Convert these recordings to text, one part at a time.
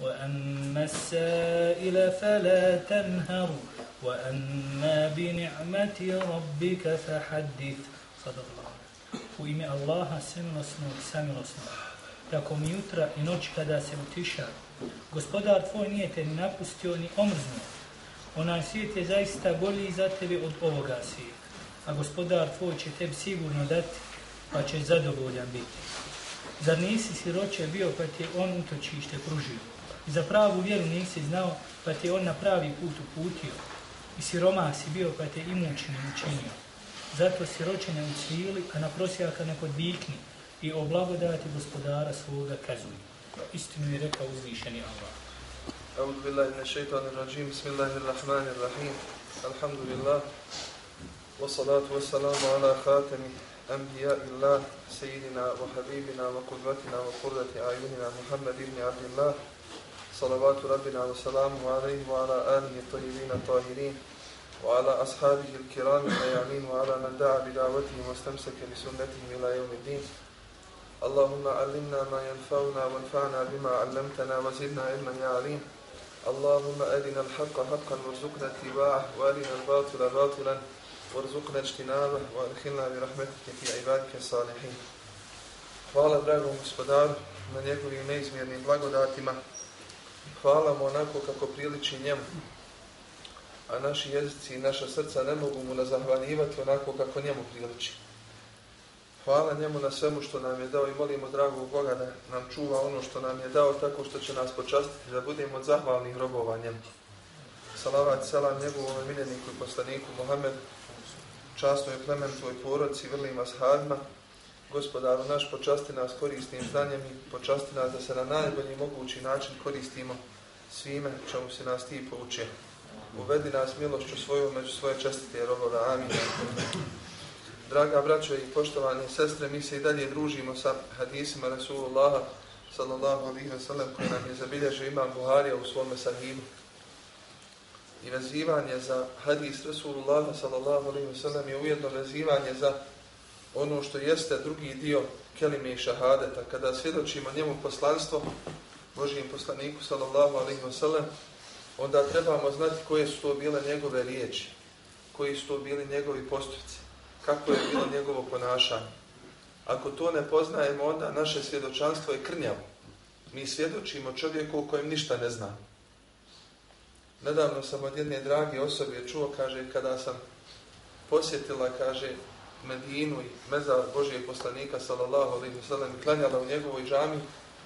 وأما السائل فلا تنهر وأما بنعمة ربك فحدث صدق الله U ime Allaha samilosnog, samilosnog. Tako mi jutra i noć kada se utiša, gospodar tvoj nije te ni napustio ni omrznuo. Onaj svijet je zaista bolji za tebe od ovoga svijeta. A gospodar tvoj će tebi sigurno dati, pa će zadovoljan biti. Zar nisi siroće bio pa ti on utočište pružio? I za pravu vjeru nisi znao pa ti on na pravi put uputio? I siroma si bio pa te imućnim učinio? Zato siroće ne ucvili, a na prosjaka ne podvikni i o blagodati gospodara svoga kazuj. Istinu je rekao uzvišeni Allah. أعوذ بالله من الشيطان الرجيم بسم الله الرحمن الرحيم الحمد لله والصلاة والسلام على خاتم أنبياء الله سيدنا وحبيبنا وقدوتنا وقرة أعيننا محمد بن عبد الله صلوات ربنا وسلامه عليه وعلى آله الطيبين الطاهرين وعلى أصحابه الكرام الميامين وعلى من دعا بدعوته واستمسك بسنته إلى يوم الدين. اللهم علمنا ما ينفعنا وانفعنا بما علمتنا وزدنا علما يا عليم. اللهم أرنا الحق حقا وارزقنا اتباعه وأرنا الباطل باطلا وارزقنا اجتنابه وأدخلنا برحمتك في عبادك الصالحين. Hvala dragom gospodaru na njegovim neizmjernim blagodatima. Hvala mu onako kako priliči njemu. A naši jezici i naša srca ne mogu mu nazahvaljivati onako kako njemu priliči. Hvala njemu na svemu što nam je dao i molimo dragog Boga da nam čuva ono što nam je dao tako što će nas počastiti da budemo od zahvalnih robova njemu. Salavat selam njegovom miljeniku i poslaniku Muhammedu častnoj plementoj porodci, vrlima sahadima, gospodaru naš, počasti nas korisnim znanjem i počasti nas da se na najbolji mogući način koristimo svime čemu se nas ti pouče. Uvedi nas milošću svoju među svoje čestite robove. Amin. Draga braćo i poštovane sestre, mi se i dalje družimo sa hadisima Rasulullaha sallallahu alaihi wasallam koji nam je zabilježio imam Buharija u svome sahibu i vezivanje za hadis Rasulullah sallallahu alaihi wasallam je ujedno vezivanje za ono što jeste drugi dio kelime i šahadeta. Kada svjedočimo njemu poslanstvo, Božijem poslaniku sallallahu alaihi wa sallam, onda trebamo znati koje su to bile njegove riječi, koji su to bili njegovi postupci, kako je bilo njegovo ponašanje. Ako to ne poznajemo, onda naše svjedočanstvo je krnjavo. Mi svjedočimo čovjeku o kojem ništa ne znamo. Nedavno sam od jedne drage osobe čuo, kaže, kada sam posjetila, kaže, Medinu i mezar Božijeg poslanika, sallallahu alaihi wa sallam, i klanjala u njegovoj džami,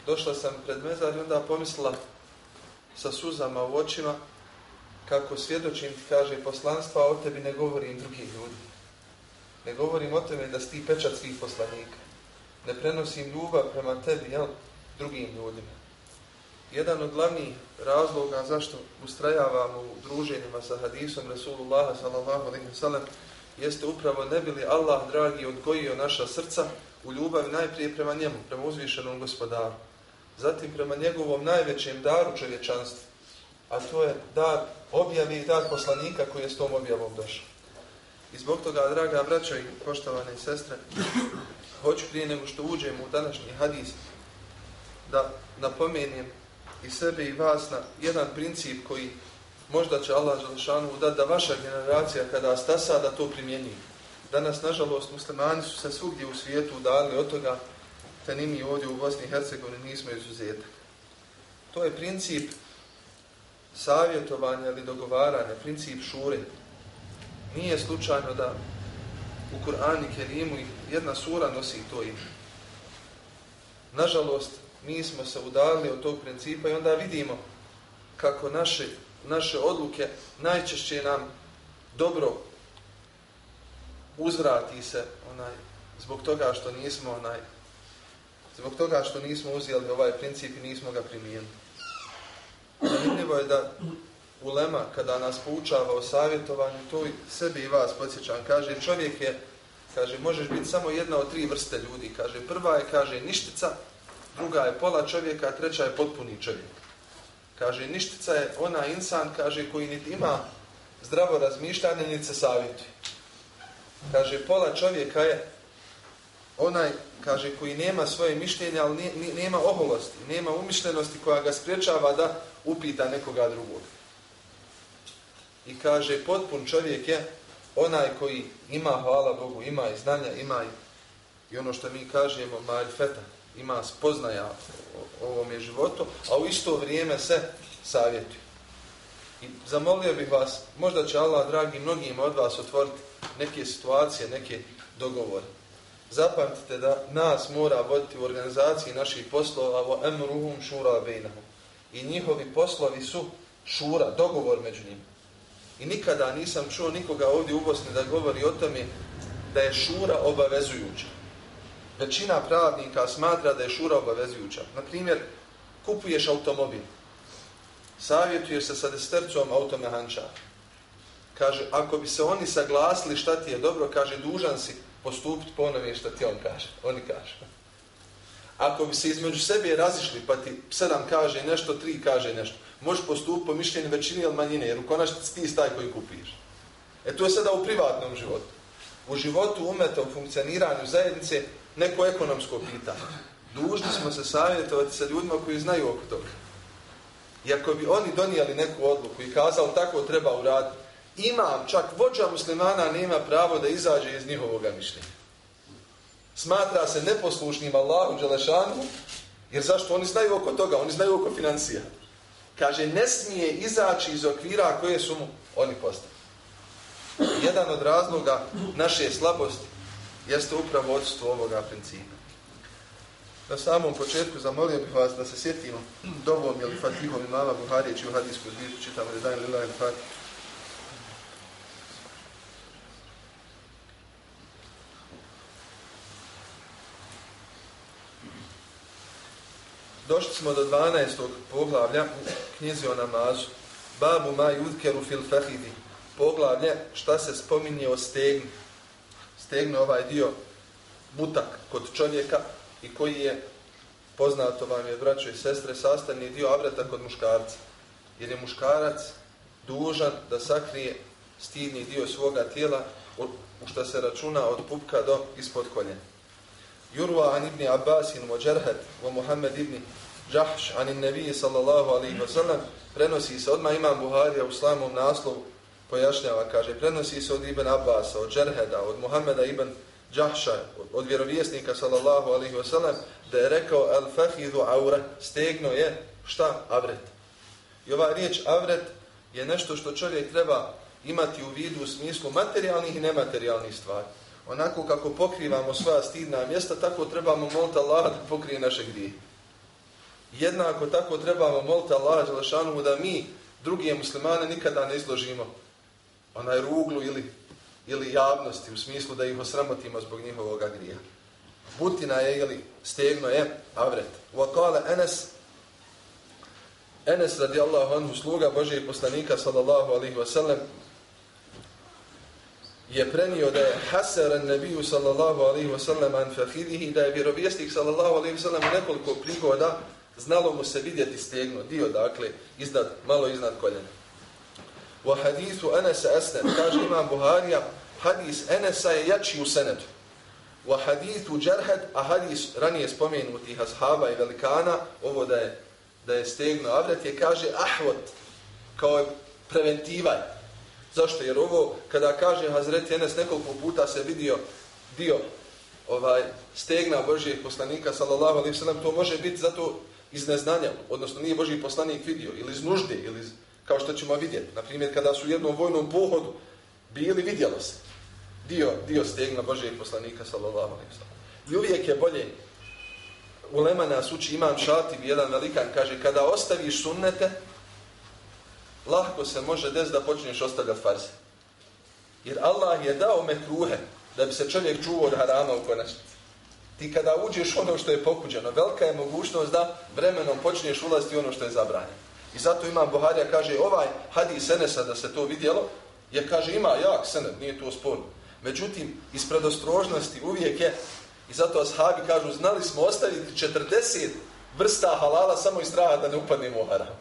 došla sam pred mezar i onda pomislila sa suzama u očima, kako svjedočim ti, kaže, poslanstva, o tebi ne govorim drugih ljudi. Ne govorim o tebe da si ti pečat svih poslanika. Ne prenosim ljubav prema tebi, jel, drugim ljudima jedan od glavnih razloga zašto ustrajavamo u druženjima sa hadisom Rasulullah sallallahu alaihi wa sallam jeste upravo ne bili Allah dragi odgojio naša srca u ljubavi najprije prema njemu, prema uzvišenom gospodaru. Zatim prema njegovom najvećem daru čovječanstvu, a to je dar objavi i dar poslanika koji je s tom objavom došao. I zbog toga, draga braćo i poštovane sestre, hoću prije nego što uđemo u današnji hadis da napomenem i sebe i vas na jedan princip koji možda će Allah Želešanu dati da vaša generacija kada stasa da to primjeni. Danas, nažalost, muslimani su se svugdje u svijetu udali od toga, te ni mi ovdje u Bosni i Hercegovini nismo izuzetak. To je princip savjetovanja ili dogovaranja, princip šure. Nije slučajno da u Kur'ani Kerimu jedna sura nosi to ime. Nažalost, mi smo se udali od tog principa i onda vidimo kako naše, naše odluke najčešće nam dobro uzvrati se onaj zbog toga što nismo onaj zbog toga što nismo uzeli ovaj princip i nismo ga primijenili. Zanimljivo je da ulema kada nas poučava o savjetovanju, to sebi i vas podsjećam. Kaže, čovjek je, kaže, možeš biti samo jedna od tri vrste ljudi. Kaže, prva je, kaže, ništica, druga je pola čovjeka, treća je potpuni čovjek. Kaže, ništica je ona insan, kaže, koji niti ima zdravo razmišljanje, niti se savjetuje. Kaže, pola čovjeka je onaj, kaže, koji nema svoje mišljenje, ali nema oholosti, nema umišljenosti koja ga spriječava da upita nekoga drugog. I kaže, potpun čovjek je onaj koji ima, hvala Bogu, ima i znanja, ima i, i ono što mi kažemo, marifeta, ima spoznaja o, ovom je životu, a u isto vrijeme se savjetuju. I zamolio bih vas, možda će Allah, dragi, mnogim od vas otvoriti neke situacije, neke dogovore. Zapamtite da nas mora voditi u organizaciji naših poslova o emruhum šura bejnahum. I njihovi poslovi su šura, dogovor među njima. I nikada nisam čuo nikoga ovdje u Bosni da govori o tome da je šura obavezujuća. Većina pravnika smatra da je šura obavezujuća. Na primjer, kupuješ automobil. Savjetuješ se sa destercom automehančara. Kaže, ako bi se oni saglasili šta ti je dobro, kaže, dužan si postupiti po onome što ti on kaže. Oni kaže. Ako bi se između sebe razišli, pa ti sedam kaže nešto, tri kaže nešto, možeš postupiti po mišljenju većine ili manjine, jer u konačnici ti staj koji kupiš. E to je sada u privatnom životu. U životu umeta, u funkcioniranju zajednice, neko ekonomsko pitanje. Dužni smo se savjetovati sa ljudima koji znaju oko toga. I ako bi oni donijeli neku odluku i kazali tako treba uraditi, imam, čak vođa muslimana nema pravo da izađe iz njihovog mišljenja. Smatra se neposlušnim Allahu Đelešanu, jer zašto? Oni znaju oko toga, oni znaju oko financija. Kaže, ne smije izaći iz okvira koje su mu oni postavili. Jedan od razloga naše slabosti jeste upravo odstvo ovoga principa. Na samom početku zamolio bih vas da se sjetimo dovom ili fatihom imama Buharijeći u hadijsku zbiru čitamo da Lila ili fatih. Došli smo do 12. poglavlja knjizi o namazu. Babu ma yudkeru fil fahidi. Poglavlje šta se spominje o stegni stegne ovaj dio butak kod čovjeka i koji je poznato vam je braćo i sestre sastavni dio avrata kod muškarca. Jer je muškarac dužan da sakrije stidni dio svoga tijela u što se računa od pupka do ispod koljena. Jurwa an ibn Abbas wa Jarhad wa Muhammed ibn Jahsh an nabi sallallahu alaihi wa sallam prenosi se odma imam Buharija u slamom naslovu pojašnjava kaže prenosi se od ibn Abbasa, od Džerheda, od Muhammeda ibn Jahsha od vjerovjesnika sallallahu alaihi wasallam, da je rekao al fahidu awra stegno je šta? Avret. I ova riječ avret je nešto što čovjek treba imati u vidu u smislu materijalnih i nematerijalnih stvari. Onako kako pokrivamo svoja stidna mjesta, tako trebamo moliti Allah da pokrije naše grije. Jednako tako trebamo moliti Allah Đelešanu da mi druge muslimane nikada ne izložimo onaj ruglu ili, ili javnosti u smislu da ih osramotimo zbog njihovog grija. Butina je ili stegno je avret. Vakale Enes Enes radijallahu anhu sluga Božije poslanika sallallahu alihi wasallam je prenio da je Hasan nebiju sallallahu alaihi wa sallam an fahidihi, da je vjerovjesnik sallallahu alaihi wa sallam nekoliko prigoda znalo mu se vidjeti stegno, dio dakle, iznad, malo iznad koljena. U hadithu Enesa Esnen, kaže imam Buharija, hadis Enesa je jači u senedu. U hadithu Džerhed, a hadis ranije spomenuti ashaba i velikana, ovo da je, da je stegno avret, je kaže ahvot, kao je preventivaj, Zašto? Jer ovo, kada kaže Hazreti Enes, nekoliko puta se vidio dio ovaj stegna Božijeg poslanika, sallallahu alaihi sallam, to može biti zato iz neznanja, odnosno nije Božji poslanik vidio, ili iz nužde, ili iz, kao što ćemo vidjeti. Naprimjer, kada su u jednom vojnom pohodu bili, vidjelo se dio, dio stegna Božijeg poslanika, sallallahu alaihi sallam. I uvijek je bolje, u Lemana nas uči imam šatib, jedan velikan, kaže, kada ostaviš sunnete, lahko se može des da počneš ostavljati farze. Jer Allah je dao mekruhe da bi se čovjek čuvao od harama u konačnici. Ti kada uđeš ono što je pokuđeno, velika je mogućnost da vremenom počneš ulaziti ono što je zabranjeno. I zato imam Buharija kaže ovaj hadis Enesa da se to vidjelo, je kaže ima jak sened, nije to sporno. Međutim, iz predostrožnosti uvijek je, i zato ashabi kažu, znali smo ostaviti 40 vrsta halala samo iz straha da ne upadnemo u haram.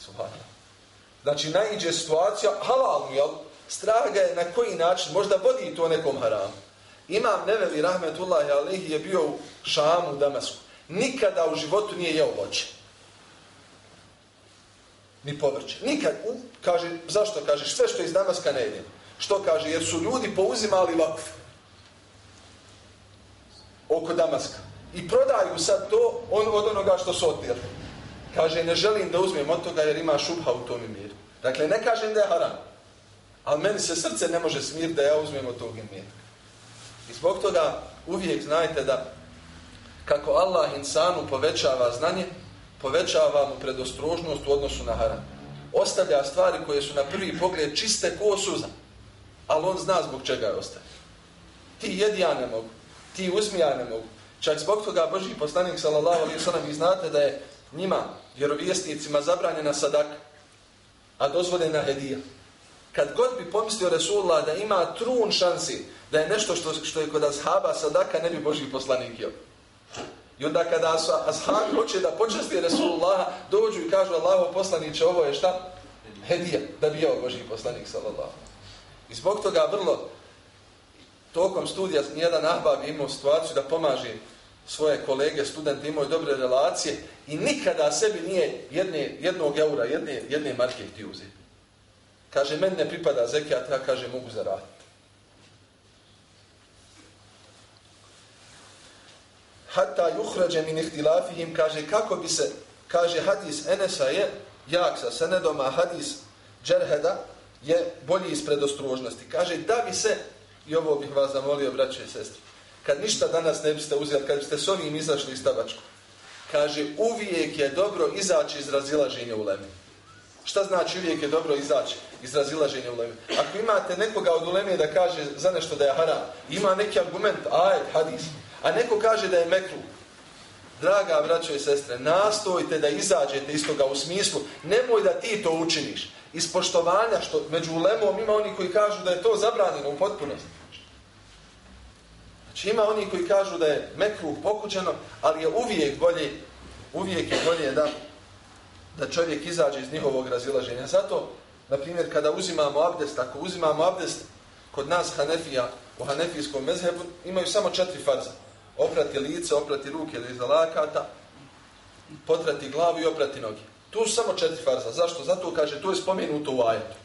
Subhanallah. Znači, najđe situacija, halal mu, jel? Strah ga je na koji način, možda vodi to nekom haramu. Imam Neveli Rahmetullahi Alihi je bio u Šamu, u Damasku. Nikada u životu nije jeo voće. Ni povrće. Nikad. U, kaže, zašto kaže? Sve što je iz Damaska ne jedemo. Što kaže? Jer su ljudi pouzimali vakf. Oko Damaska. I prodaju sad to on, od onoga što su otijeli. Kaže, ne želim da uzmem od toga jer ima šubha u tom miru. Dakle, ne kažem da je haram. Ali meni se srce ne može smir da ja uzmem od tog mira. I zbog toga uvijek znajte da kako Allah insanu povećava znanje, povećava mu predostrožnost u odnosu na haram. Ostavlja stvari koje su na prvi pogled čiste ko suza. Ali on zna zbog čega je ostavlja. Ti jedi ja ne mogu. Ti uzmi ja ne mogu. Čak zbog toga Boži poslanik sallallahu alaihi sallam vi znate da je njima, vjerovjesnicima, zabranjena sadak, a dozvoljena hedija. Kad god bi pomislio Resulullah da ima trun šansi da je nešto što, što je kod ashaba sadaka, ne bi Boži poslanik jel. I onda kada ashabi hoće da počasti Resulullaha, dođu i kažu Allaho poslaniće, ovo je šta? Hedija, da bi jeo Boži poslanik sallallahu. I zbog toga vrlo tokom studija nijedan ahbab imao situaciju da pomaže svoje kolege, studente, imaju dobre relacije i nikada sebi nije jedne, jednog eura, jedne, jedne marke htio uzeti. Kaže, meni ne pripada zekijat, ja kaže, mogu zaraditi. Hatta yukhraja min ihtilafihim, kaže, kako bi se, kaže, hadis Enesa je jak sa senedom, a hadis Džerheda je bolji iz predostrožnosti. Kaže, da bi se, i ovo bih vas zamolio, braće i sestre kad ništa danas ne biste uzeli, kad biste s ovim izašli iz tabačku, kaže, uvijek je dobro izaći iz razilaženja u lemi. Šta znači uvijek je dobro izaći iz razilaženja u? Ako imate nekoga od uleme da kaže za nešto da je haram, ima neki argument, aj, hadis, a neko kaže da je mekru, draga braćo i sestre, nastojte da izađete iz toga u smislu, nemoj da ti to učiniš, iz poštovanja, što među ulemom ima oni koji kažu da je to zabranjeno u potpunosti. Znači ima oni koji kažu da je mekruh pokuđeno, ali je uvijek bolje, uvijek je bolje da, da čovjek izađe iz njihovog razilaženja. Zato, na primjer, kada uzimamo abdest, ako uzimamo abdest kod nas Hanefija, u Hanefijskom mezhebu, imaju samo četiri farza. Oprati lice, oprati ruke ili lakata, potrati glavu i oprati noge. Tu su samo četiri farza. Zašto? Zato kaže, to je spomenuto u ajetu.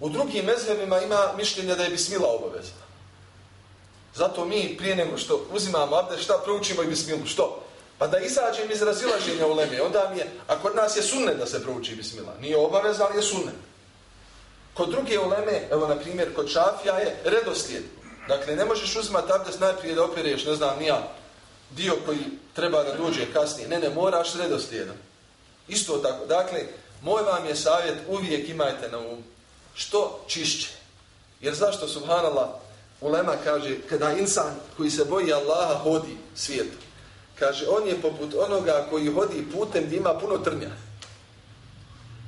U drugim mezhebima ima mišljenje da je bismila obavezna. Zato mi prije nego što uzimamo abdest, šta proučimo i bismilu? Što? Pa da izađem iz razilaženja u leme, onda mi je, a kod nas je sunne da se prouči bismila. Nije obaveza, ali je sunne. Kod druge uleme, evo na primjer, kod šafija je redoslijed. Dakle, ne možeš uzimati abdest najprije da opereš, ne znam, nija, dio koji treba da dođe kasnije. Ne, ne, moraš redoslijedom. Isto tako. Dakle, moj vam je savjet, uvijek imajte na um što čišće. Jer zašto, subhanallah, Ulema kaže, kada insan koji se boji Allaha hodi svijetom kaže, on je poput onoga koji hodi putem gdje ima puno trnja.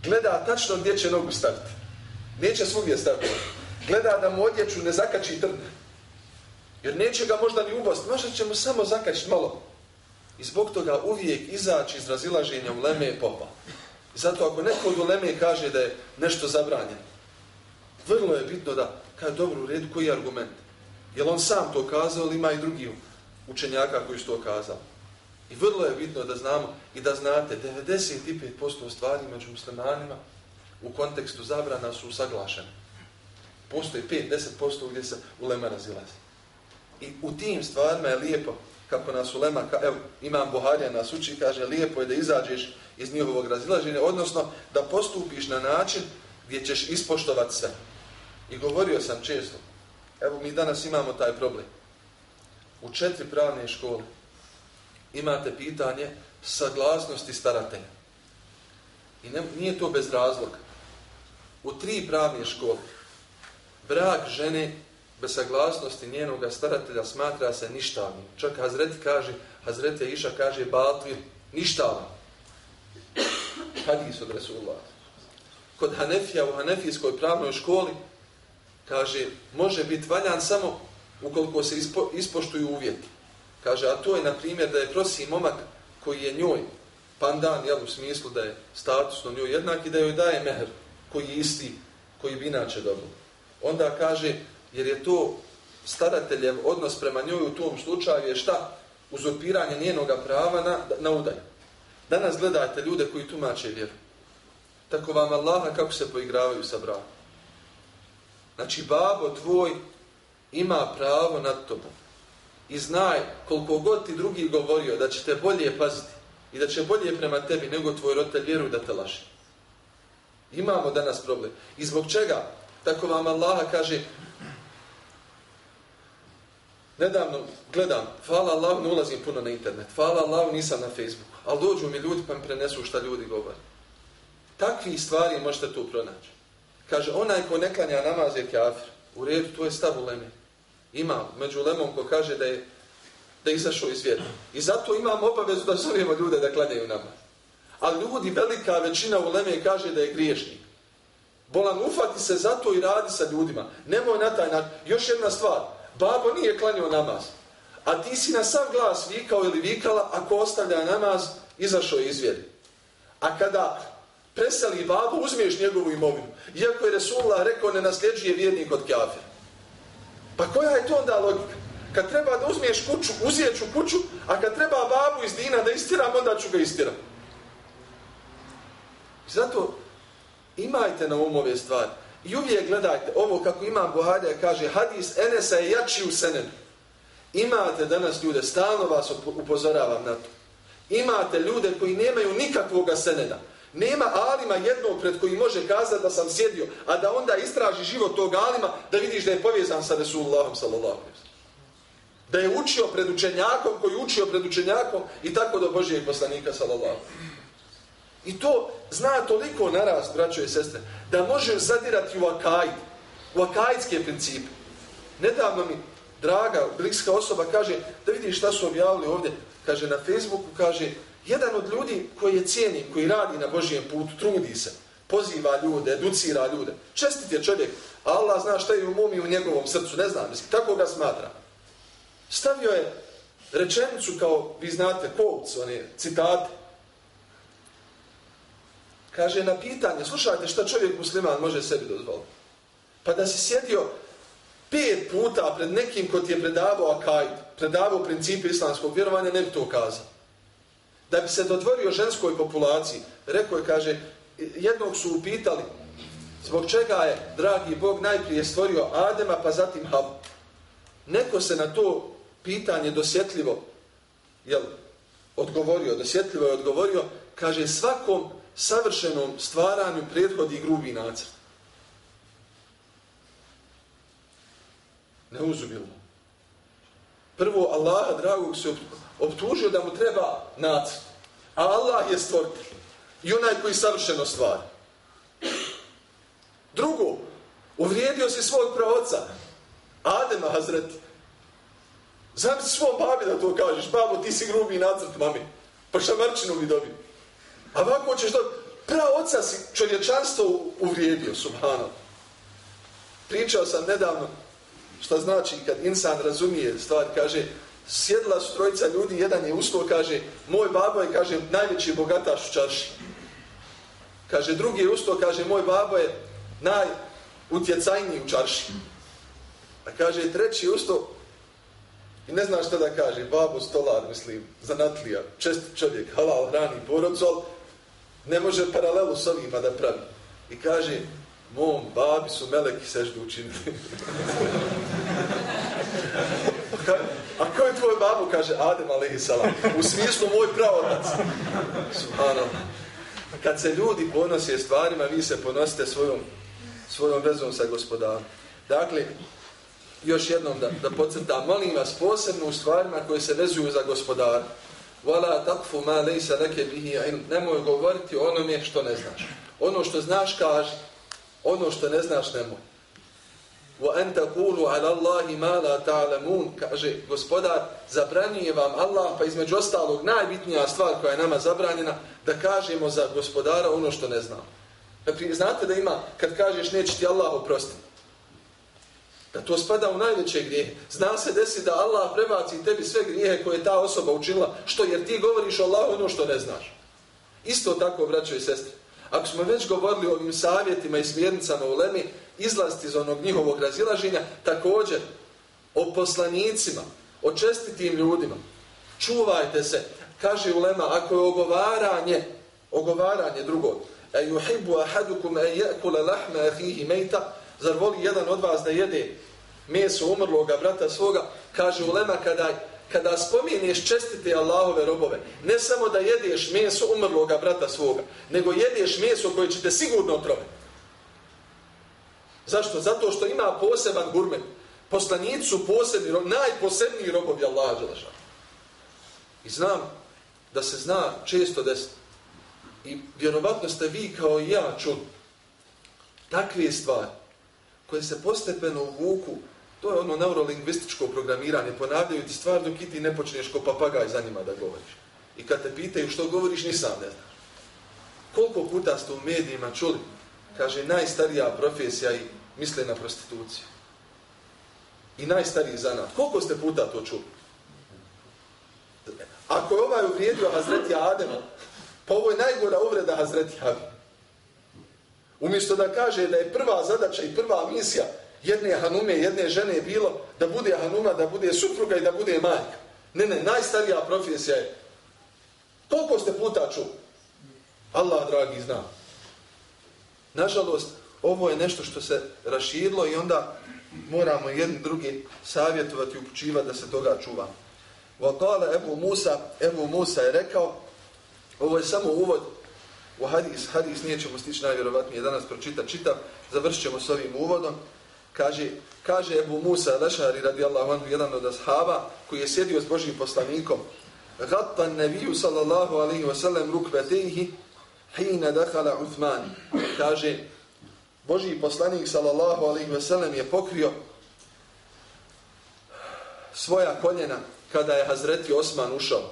Gleda tačno gdje će nogu staviti. Neće svugdje staviti. Gleda da mu odjeću ne zakači trn. Jer neće ga možda ni ubost. Možda će mu samo zakačiti malo. I zbog toga uvijek izaći iz razilaženja u leme je popa. I zato ako neko od leme kaže da je nešto zabranjeno, vrlo je bitno da Kaže, dobro, u redu, koji je argument? Je on sam to kazao ili ima i drugi učenjaka koji su to kazali? I vrlo je bitno da znamo i da znate, 95% stvari među muslimanima u kontekstu zabrana su usaglašene. Postoji 5-10% gdje se ulema razilazi. I u tim stvarima je lijepo, kako nas ulema, evo, imam Buharija nas uči, kaže, lijepo je da izađeš iz njihovog razilaženja, odnosno da postupiš na način gdje ćeš ispoštovati sve. I govorio sam često, evo mi danas imamo taj problem. U četiri pravne škole imate pitanje saglasnosti staratelja. I ne, nije to bez razloga. U tri pravne škole brak žene bez saglasnosti njenog staratelja smatra se ništavnim. Čak Hazreti kaže, Hazreti Iša kaže, Baltvir, ništavan. hadis od Resulullah. Kod Hanefija u Hanefijskoj pravnoj školi kaže, može biti valjan samo ukoliko se ispo, ispoštuju uvjeti. Kaže, a to je, na primjer, da je prosi momak koji je njoj pandan, jel, u smislu da je statusno njoj jednak i da joj daje mehr koji je isti, koji bi inače dobro. Onda kaže, jer je to starateljev odnos prema njoj u tom slučaju je šta? Uzurpiranje njenoga prava na, na udaj. Danas gledajte ljude koji tumače vjeru. Tako vam Allaha kako se poigravaju sa bravom. Znači, babo tvoj ima pravo nad tobom. I znaj koliko god ti drugi govorio da će te bolje paziti i da će bolje prema tebi nego tvoj roditelj vjeruj da te laši. Imamo danas problem. I zbog čega? Tako vam Allaha kaže Nedavno gledam, hvala Allah, ne ulazim puno na internet. Hvala Allah, nisam na Facebooku. Ali dođu mi ljudi pa mi prenesu šta ljudi govore. Takvi stvari možete tu pronaći. Kaže, onaj ko ne klanja namaz je kafir. U redu, to je stav u. Ima među lemom ko kaže da je da je izašao iz svijeta. I zato imamo obavezu da zovemo ljude da klanjaju namaz. Ali ljudi, velika većina u leme kaže da je griješnik. Bolan, ufati se zato i radi sa ljudima. Nemoj na taj način. Još jedna stvar. Babo nije klanio namaz. A ti si na sav glas vikao ili vikala, ako ostavlja namaz, izašao je iz vjeri. A kada preseli babo, uzmiješ njegovu imovinu. Iako je Resulullah rekao, ne nasljeđuje vjernik od kjafira. Pa koja je to onda logika? Kad treba da uzmiješ kuću, uzijeću kuću, a kad treba babu iz dina da istiram, onda ću ga istiram. Zato imajte na umove stvari. I uvijek gledajte ovo kako imam Buharija kaže hadis Enesa je jači u senenu. Imate danas ljude, stalno vas upozoravam na to. Imate ljude koji nemaju nikakvoga seneda. Nema alima jednog pred koji može kazati da sam sjedio, a da onda istraži život tog alima da vidiš da je povezan sa Resulullahom sallallahu Da je učio pred učenjakom koji učio pred učenjakom i tako do Božijeg poslanika sallallahu I to zna toliko narast, braćo i sestre, da može zadirati u akajd, u akajdske principe. Nedavno mi draga, bliska osoba kaže, da vidiš šta su objavili ovdje, kaže na Facebooku, kaže, jedan od ljudi koji je cijeni, koji radi na Božijem putu, trudi se, poziva ljude, educira ljude. Čestit je čovjek, Allah zna šta je u mom i u njegovom srcu, ne znam, mislim, tako ga smatra. Stavio je rečenicu kao, vi znate, quotes, one citate, Kaže na pitanje, slušajte šta čovjek musliman može sebi dozvoliti. Pa da si sjedio pet puta pred nekim ko ti je predavao akajd, predavao principe islamskog vjerovanja, ne bi to kazao. Da bi se dodvorio ženskoj populaciji, rekao je, kaže, jednog su upitali zbog čega je, dragi Bog, najprije stvorio Adema, pa zatim Havu. Neko se na to pitanje dosjetljivo jel, odgovorio, dosjetljivo je odgovorio, kaže, svakom savršenom stvaranju prethodi grubi nacrt. Ne. Prvo, Allaha dragog se optužio da mu treba nacrt. A Allah je stvoritelj. I onaj koji savršeno stvari. Drugo, uvrijedio si svog pravoca. Adema, Hazreti. Znam si svom babi da to kažeš. Babo, ti si grubi nacrt, mami. Pa šamarčinu mi dobi. A ovako ćeš da... Pravo si čovječanstvo uvrijedio, subhano. Pričao sam nedavno šta znači kad insan razumije stvar, kaže, sjedla su trojica ljudi, jedan je usto, kaže, moj babo je, kaže, najveći bogataš u čarši. Kaže, drugi je usto, kaže, moj babo je najutjecajniji u čarši. A kaže, treći je usto, i ne zna šta da kaže, babo stolar, mislim, zanatlija, čest čovjek, halal, hrani, porodcu, ne može paralelu s ovima da pravi. I kaže, mom babi su meleki seždu učinili. A ko je tvoj babu? Kaže, Adem alaihi salam. U smislu moj pravodac. Subhanallah. Kad se ljudi ponose stvarima, vi se ponosite svojom, svojom vezom sa gospodarom. Dakle, još jednom da, da podcrtam, molim vas posebno u stvarima koje se vezuju za gospodara. Vala takfu ma lejsa neke bihi ilm. Nemoj govoriti o onome što ne znaš. Ono što znaš kaži. Ono što ne znaš nemoj. وَأَنْ an عَلَى ala مَا ma تَعْلَمُونَ ta'lamun kaže gospodar zabranjuje vam Allah pa između ostalog najbitnija stvar koja je nama zabranjena da kažemo za gospodara ono što ne znamo. Dakle, znate da ima kad kažeš neće ti Allah oprostiti. Da to spada u najveće grijehe. Zna se desi da Allah prebaci tebi sve grijehe koje je ta osoba učinila, što jer ti govoriš o Allahu ono što ne znaš. Isto tako, braćo i sestre. Ako smo već govorili o ovim savjetima i smjernicama u Lemi, izlaziti iz onog njihovog razilaženja, također o poslanicima, o čestitim ljudima. Čuvajte se. Kaže Ulema, ako je ogovaranje, ogovaranje drugo, e yuhibbu ahadukum e yakula lahma akhihi mejta, zar voli jedan od vas da jede meso umrloga brata svoga, kaže Ulema, kada kada spominješ čestite Allahove robove, ne samo da jedeš meso umrloga brata svoga, nego jedeš meso koje će te sigurno otrovati. Zašto? Zato što ima poseban gurmet. Poslanicu posebni, najposebniji robovi Allaha Đelešana. I znam da se zna često desiti. I vjerovatno ste vi kao i ja čuli takve stvari koje se postepeno uvuku To je ono neurolingvističko programiranje. Ponavljaju ti stvar dok i ti ne počneš ko papagaj za njima da govoriš. I kad te pitaju što govoriš, ni sam ne znaš. Koliko puta ste u medijima čuli, kaže, najstarija profesija i misle na prostituciju. I najstariji zanat. Koliko ste puta to čuli? Ako je ovaj uvrijedio Hazreti Adema, pa ovo je najgora uvreda Hazreti Adema. Umjesto da kaže da je prva zadaća i prva misija jedne hanume, jedne žene je bilo da bude hanuma, da bude supruga i da bude majka. Ne, ne, najstarija profesija je. Koliko ste puta ču? Allah, dragi, zna. Nažalost, ovo je nešto što se raširilo i onda moramo jedni drugi savjetovati i upućivati da se toga čuva. Vakala Ebu Musa, Ebu Musa je rekao, ovo je samo uvod u hadis, hadis nije ćemo stići najvjerovatnije danas pročitati, čitav, završit ćemo s ovim uvodom kaže, kaže Ebu Musa Lešari radijallahu anhu, jedan od ashaba, koji je sjedio s Božim poslanikom, Gatta nebiju sallallahu alaihi wa sallam rukbetehi hina dakhala Uthman. Kaže, Božji poslanik sallallahu alaihi wa sallam je pokrio svoja koljena kada je Hazreti Osman ušao.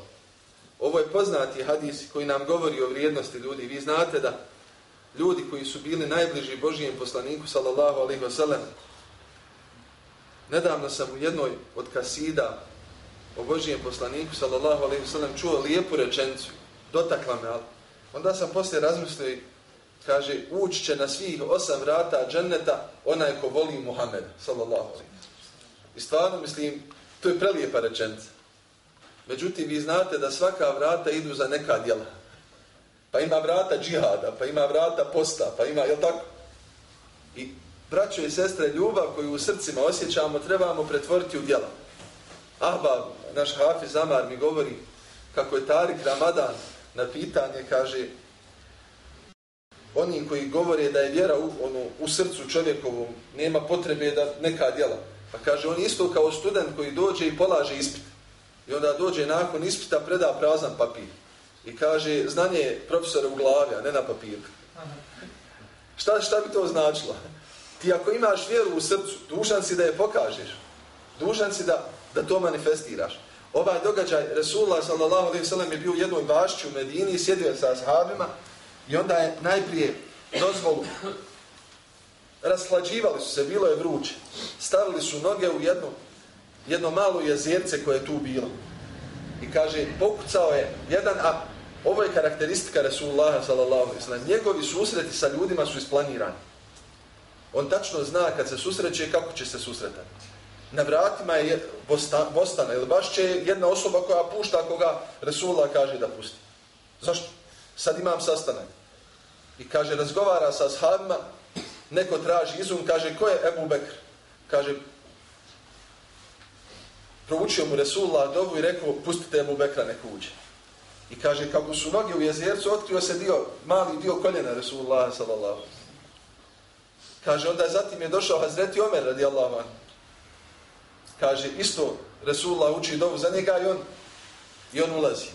Ovo je poznati hadis koji nam govori o vrijednosti ljudi. Vi znate da ljudi koji su bili najbliži Božijem poslaniku sallallahu alaihi wa sallam Nedavno sam u jednoj od kasida o Božijem poslaniku, sallallahu alaihi wa sallam, čuo lijepu rečenicu. Dotakla me, ali onda sam poslije razmislio i kaže, ući će na svih osam vrata dženneta onaj ko voli Muhammeda, sallallahu alaihi I stvarno mislim, to je prelijepa rečenica. Međutim, vi znate da svaka vrata idu za neka djela. Pa ima vrata džihada, pa ima vrata posta, pa ima, jel tako? I braćo i sestre, ljubav koju u srcima osjećamo, trebamo pretvoriti u djela. Ahba, naš Hafiz Zamar mi govori kako je Tarik Ramadan na pitanje, kaže, oni koji govore da je vjera u, ono, u srcu čovjekovom, nema potrebe da neka djela. Pa kaže, on isto kao student koji dođe i polaže ispit. I onda dođe nakon ispita, preda prazan papir. I kaže, znanje je profesora u glavi, a ne na papiru. Šta, šta bi to značilo? Ti ako imaš vjeru u srcu, dužan si da je pokažeš. Dužan si da, da to manifestiraš. Ovaj događaj, Resulullah sallallahu je bio u jednoj bašći u Medini i sjedio sa ashabima i onda je najprije dozvolu raslađivali su se, bilo je vruće. Stavili su noge u jedno, jedno malo jezirce koje je tu bilo. I kaže, pokucao je jedan, a ovo je karakteristika Resulullah sallallahu. Njegovi susreti sa ljudima su isplanirani. On tačno zna kad se susreće kako će se susretati. Na vratima je Bostana ili baš će jedna osoba koja pušta koga Resula kaže da pusti. Zašto? Sad imam sastanak. I kaže, razgovara sa ashabima, neko traži izum, kaže, ko je Ebu Bekr? Kaže, proučio mu Resulullah dobu i rekao, pustite Ebu Bekra, neko uđe. I kaže, kako su noge u jezercu, otkrio se dio, mali dio koljena Resulullah sallallahu Kaže, onda zatim je došao Hazreti Omer radijallahu anhu. Kaže, isto Resulullah uči dovu za njega i on, i on ulazi.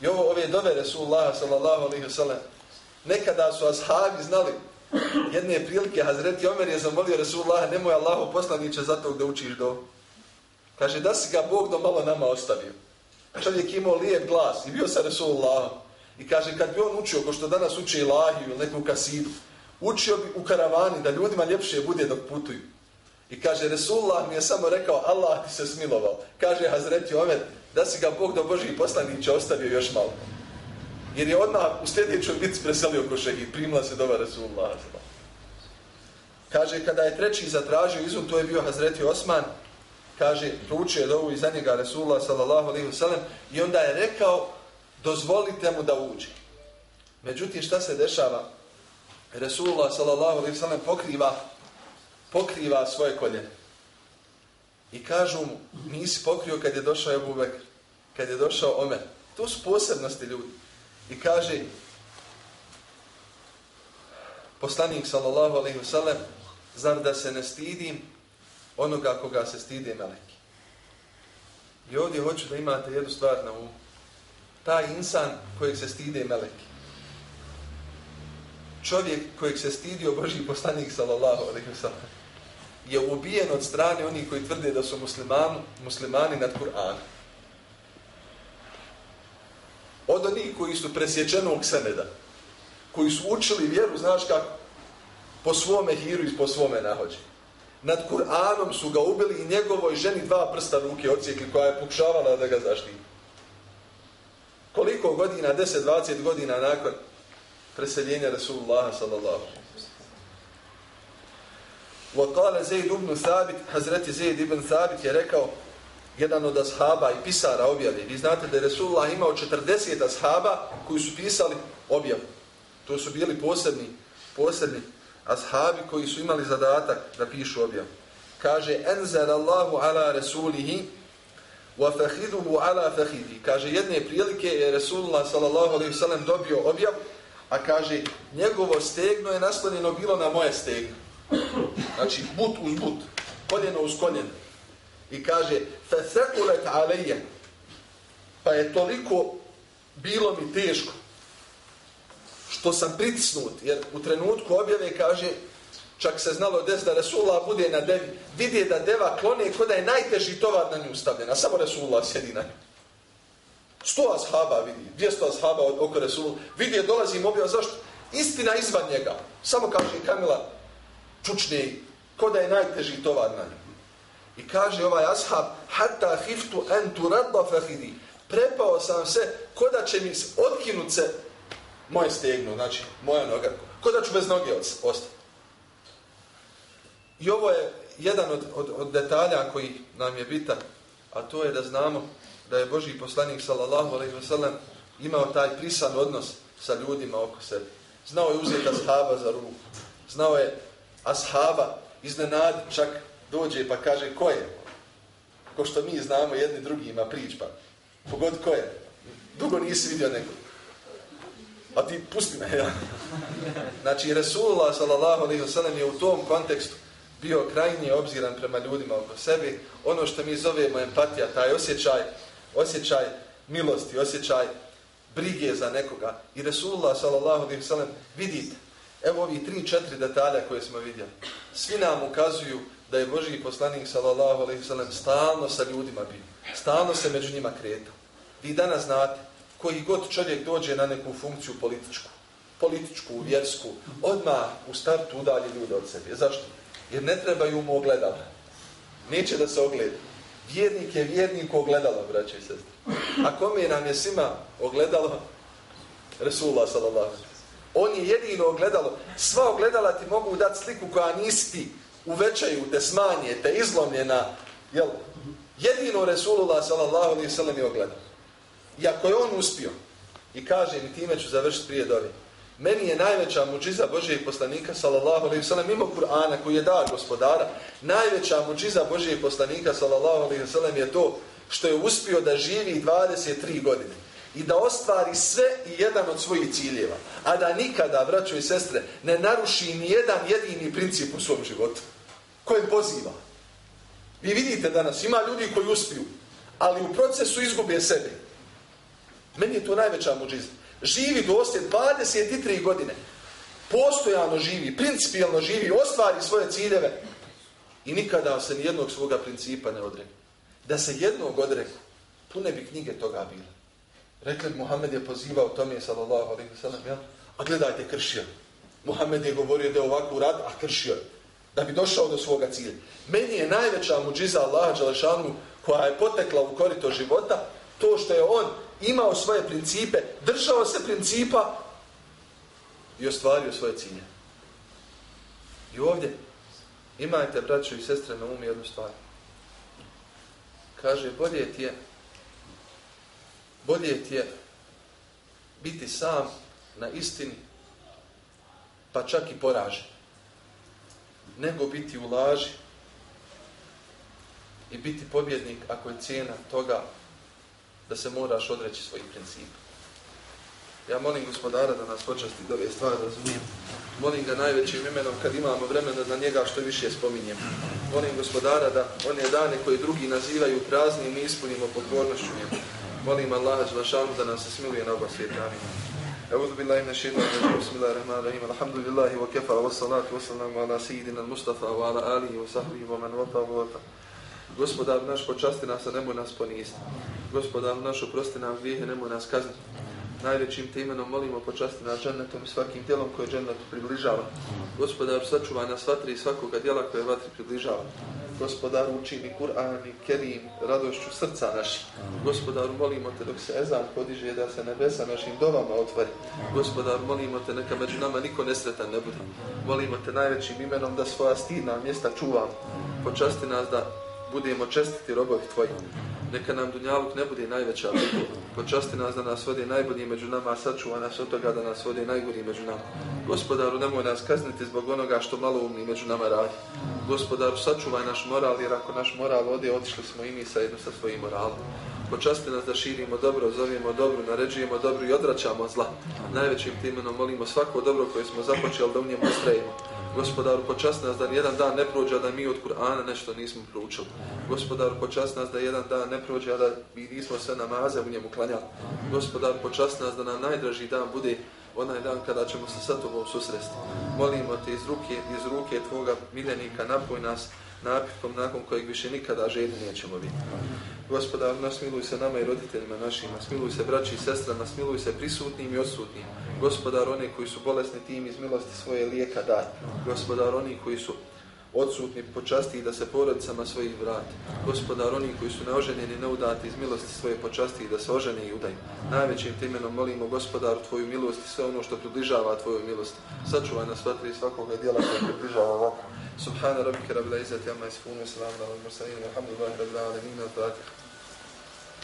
I ovo, ove dove Resulullah sallallahu alaihi wasallam, nekada su ashabi znali Jedne prilike Hazreti Omer je zamolio Resulullah, nemoj Allahu poslaniće zato da učiš do. Kaže, da si ga Bog do malo nama ostavio. Čovjek imao lijep glas i bio sa Resulullah. I kaže, kad bi on učio, ko što danas uči Ilahiju ili neku kasidu, učio bi u karavani da ljudima ljepše bude dok putuju. I kaže, Resulullah mi je samo rekao, Allah ti se smilovao. Kaže Hazreti Omer, da si ga Bog do Božih poslanića ostavio još malo. Jer je odmah u sljedećoj bitci preselio ko i Primila se doba Resulullah. Kaže, kada je treći zatražio izum, to je bio Hazreti Osman, kaže, proučio je dovu iza njega Resulullah sallallahu alaihi wasallam i onda je rekao, dozvolite mu da uđe. Međutim, šta se dešava? Resulullah sallallahu alaihi sallam pokriva, pokriva svoje koljene. I kažu mu, nisi pokrio kad je došao Ebu Bekr, kad je došao Omer. To su posebnosti ljudi. I kaže, poslanik sallallahu alaihi wa sallam, zar da se ne stidim onoga koga se stide meleki. I ovdje hoću da imate jednu stvar na umu. Taj insan kojeg se stide meleki. Čovjek kojeg se stidio Boži poslanik sallallahu alaihi wa sallam je ubijen od strane onih koji tvrde da su muslimani, muslimani nad Kur'an. Od onih koji su presječenog seneda, koji su učili vjeru, znaš kako, po svome hiru i po svome nahođe. Nad Kur'anom su ga ubili i njegovoj ženi dva prsta ruke ocijekli koja je pokušavala da ga zaštiti. Koliko godina, 10-20 godina nakon preseljenja Rasulullah sallallahu وقال Zaid ibn ثابت Hazreti Zaid ibn Thabit je rekao, jedan od ashaba i pisara objave. Vi znate da je Resulullah imao 40 ashaba koji su pisali objavu. To su bili posebni, posebni ashabi koji su imali zadatak da pišu objavu. Kaže, enzel Allahu ala Resulihi wa fahiduhu ala fahidi. Kaže, jedne prilike je Resulullah sallallahu alaihi sallam dobio objavu a kaže, njegovo stegno je naslonjeno bilo na moje stegno. Znači, but uz but, koljeno uz koljeno. I kaže, فَثَقُلَتْ عَلَيَّ pa je toliko bilo mi teško, što sam pritisnut, jer u trenutku objave kaže, čak se znalo des da Resulullah bude na devi, vidi da deva klone kod da je najteži tovar na nju stavljen, a samo Resulullah sjedi na nju. Sto ashaba vidi, dvijesto ashaba oko Resulu, vidi je, dolazi im objava, zašto? Istina izvan njega, samo kaže Kamila, čučni, ko da je najteži tovar na nju. I kaže ovaj ashab, hatta hiftu entu radba fahidi, prepao sam se, ko da će mi otkinut se moje stegno, znači moja noga, ko da ću bez noge ostati. I ovo je jedan od, od, od detalja koji nam je bitan, a to je da znamo da je Boži poslanik sallallahu alaihi wasallam imao taj prisan odnos sa ljudima oko sebe. Znao je uzeti ashaba za ruku. Znao je ashaba iznenad čak dođe pa kaže ko je? Ko što mi znamo jedni drugima prič pa. Pogod ko je? Dugo nisi vidio nekog. A ti pusti me, ja. Znači, Resulullah sallallahu alaihi wasallam je u tom kontekstu bio krajnije obziran prema ljudima oko sebe. Ono što mi zovemo empatija, taj osjećaj, osjećaj milosti, osjećaj brige za nekoga. I Resulullah sallallahu alaihi wasallam, vidite, evo ovi tri, četiri detalja koje smo vidjeli. Svi nam ukazuju da je Boži poslanik sallallahu alaihi wasallam stalno sa ljudima bio. Stalno se među njima kretao. Vi danas znate, koji god čovjek dođe na neku funkciju političku, političku, vjersku, odmah u startu udalje ljude od sebe. Zašto? Jer ne trebaju mu ogledala. Neće da se ogleda. Vjernik je vjerniku ogledalo, braće i sestre. A kome nam je svima ogledalo? Resulullah sallallahu On je jedino ogledalo. Sva ogledala ti mogu dati sliku koja nisi ti. Uvećaju te, smanje te, izlomljena. Jel? Jedino Resulullah sallallahu alaihi sallam je ogledalo. I ako je on uspio, i kaže mi time ću završiti prije dovijek, meni je najveća muđiza Božijeg poslanika, sallallahu alaihi sallam, mimo Kur'ana koji je dar gospodara, najveća muđiza Božijeg poslanika, sallallahu alaihi sallam, je to što je uspio da živi 23 godine i da ostvari sve i jedan od svojih ciljeva, a da nikada, braćo i sestre, ne naruši ni jedan jedini princip u svom životu, kojem poziva. Vi vidite danas, ima ljudi koji uspiju, ali u procesu izgube sebe. Meni je to najveća muđiza. Živi do 23 godine. postojano živi, principijalno živi, ostvari svoje ciljeve i nikada se ni jednog svoga principa ne odreku. Da se jednog odreku, pune bi knjige toga bile. Rekli, Muhammed je pozivao tome, sallallahu alaihi wa sallam, ja? a gledajte, kršio. Muhammed je govorio da je ovako urad, a kršio je. Da bi došao do svoga cilja. Meni je najveća muđiza Allaha Đalešanu koja je potekla u korito života, to što je on imao svoje principe, držao se principa i ostvario svoje cilje. I ovdje imajte, braćo i sestre, na umi jednu stvar. Kaže, bolje ti je bolje ti je biti sam na istini, pa čak i poražen, nego biti u laži i biti pobjednik ako je cijena toga da se moraš odreći svojih principa. Ja molim gospodara da nas počasti da ove stvari razumijem. Molim ga najvećim imenom kad imamo vremena da njega što više spominjem. Molim gospodara da one dane koje drugi nazivaju prazni mi ispunimo pokornošću njemu. Molim Allaha Đelešanu da nas se smiluje na oba svijeta. Amin. أعوذ بالله من الشيطان الرجيم بسم الله الرحمن الرحيم الحمد لله وكفى والصلاة والسلام على سيدنا المصطفى وعلى آله وصحبه ومن وطى وطى Gospodar naš, počasti nas, a nemoj nas poniziti. Gospodar naš, oprosti nam grijehe, nemoj nas kazniti. Najvećim te imenom molimo počasti nas džennetom i svakim tijelom koje džennetu približava. Gospodar, sačuvaj nas vatri i svakoga dijela koje vatri približava. Gospodar, učini Kur'an i Kerim radošću srca naših. Gospodar, molimo te dok se ezan podiže da se nebesa našim dovama otvori. Gospodar, molimo te neka među nama niko nesretan ne bude. Molimo te najvećim imenom da svoja stidna mjesta čuvamo. Počasti nas da budemo čestiti robovi tvoji. Neka nam dunjaluk ne bude najveća briga. Počasti nas da nas vode najbolji među nama, a sačuva nas od toga da nas vode najgori među nama. Gospodaru, nemoj nas kazniti zbog onoga što malo umni među nama radi. Gospodaru, sačuvaj naš moral, jer ako naš moral ode, otišli smo i mi sa jedno sa svojim moralom. Počasti nas da širimo dobro, zovemo dobro, naređujemo dobro i odraćamo zla. Najvećim timenom molimo svako dobro koje smo započeli da u njemu ustrajimo. Gospodaru, počast nas da jedan dan ne prođe, da mi od Kur'ana nešto nismo proučili. Gospodaru, počast nas da jedan dan ne prođe, da mi nismo sve namaze u njemu klanjali. Gospodaru, počast nas da nam najdraži dan bude onaj dan kada ćemo se sa tobom susresti. Molimo te iz ruke, iz ruke tvoga miljenika, napoj nas napitkom nakon kojeg više nikada žedni nećemo biti. Gospodar, nasmiluj se nama i roditeljima našima, smiluj se braći i sestrama, smiluj se prisutnim i odsutnim. Gospodar, oni koji su bolesni tim iz milosti svoje lijeka daj. Gospodar, oni koji su odsutni počasti da se porodicama svojih vrati. Gospodar, oni koji su neoženjeni, neudati iz milosti svoje počasti da se ožene i udaju. Najvećim timenom molimo gospodaru tvoju milost i sve ono što približava tvoju milost. Sačuvaj nas vatri svakoga dijela koje približava vatru. Subhana rabbika rabbil izzati amma yasifun wa salamun ala al mursalin walhamdulillahi rabbil alamin.